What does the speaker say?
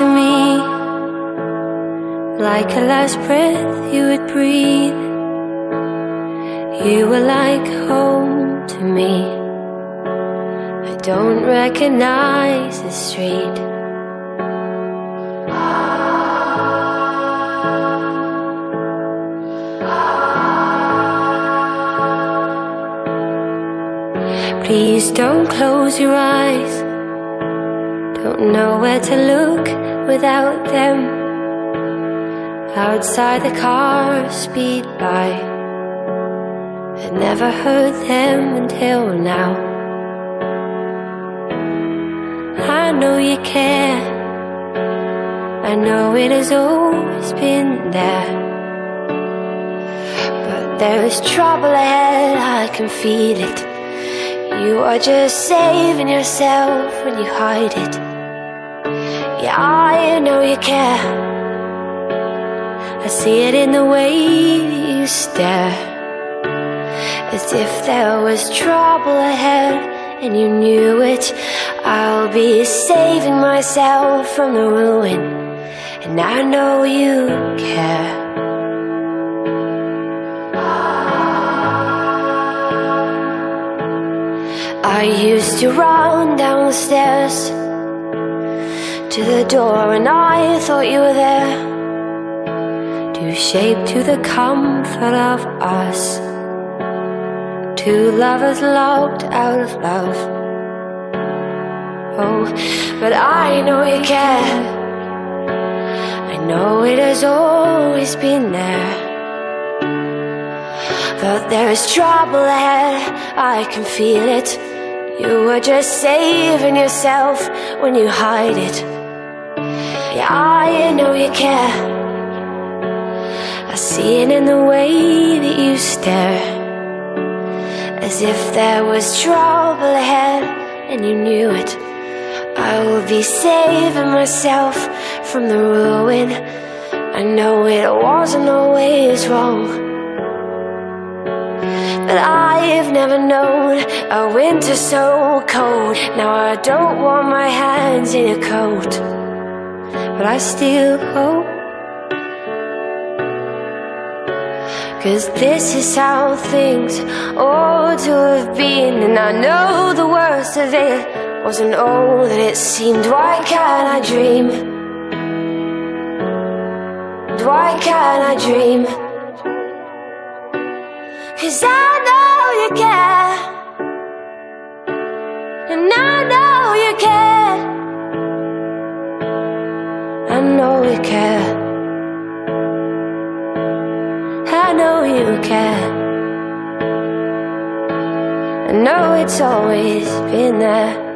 to me. Like a last breath you would breathe. You were like home to me. I don't recognize the street. Please don't close your eyes Don't know where to look without them. Outside the cars speed by. I never heard them until now. I know you care. I know it has always been there. But there is trouble ahead, I can feel it. You are just saving yourself when you hide it Yeah, I know you care. I see it in the way you stare. As if there was trouble ahead and you knew it. I'll be saving myself from the ruin And I know you care. I used to run down the stairs to the door, and I thought you were there to shape to the comfort of us. Two lovers locked out of love. Oh, but I know you care. I know it has always been there. But there is trouble ahead, I can feel it. You are just saving yourself when you hide it. Yeah, I know you care. I see it in the way that you stare. As if there was trouble ahead and you knew it. I will be saving myself from the ruin. I know it wasn't always wrong. But I've never known a winter so cold Now I don't want my hands in a coat But I still hope Cause this is how things ought to have been And I know the worst of it wasn't all that it seemed Why can't I dream? Why can't I dream? Cause I know you care care. I know you care. I know it's always been there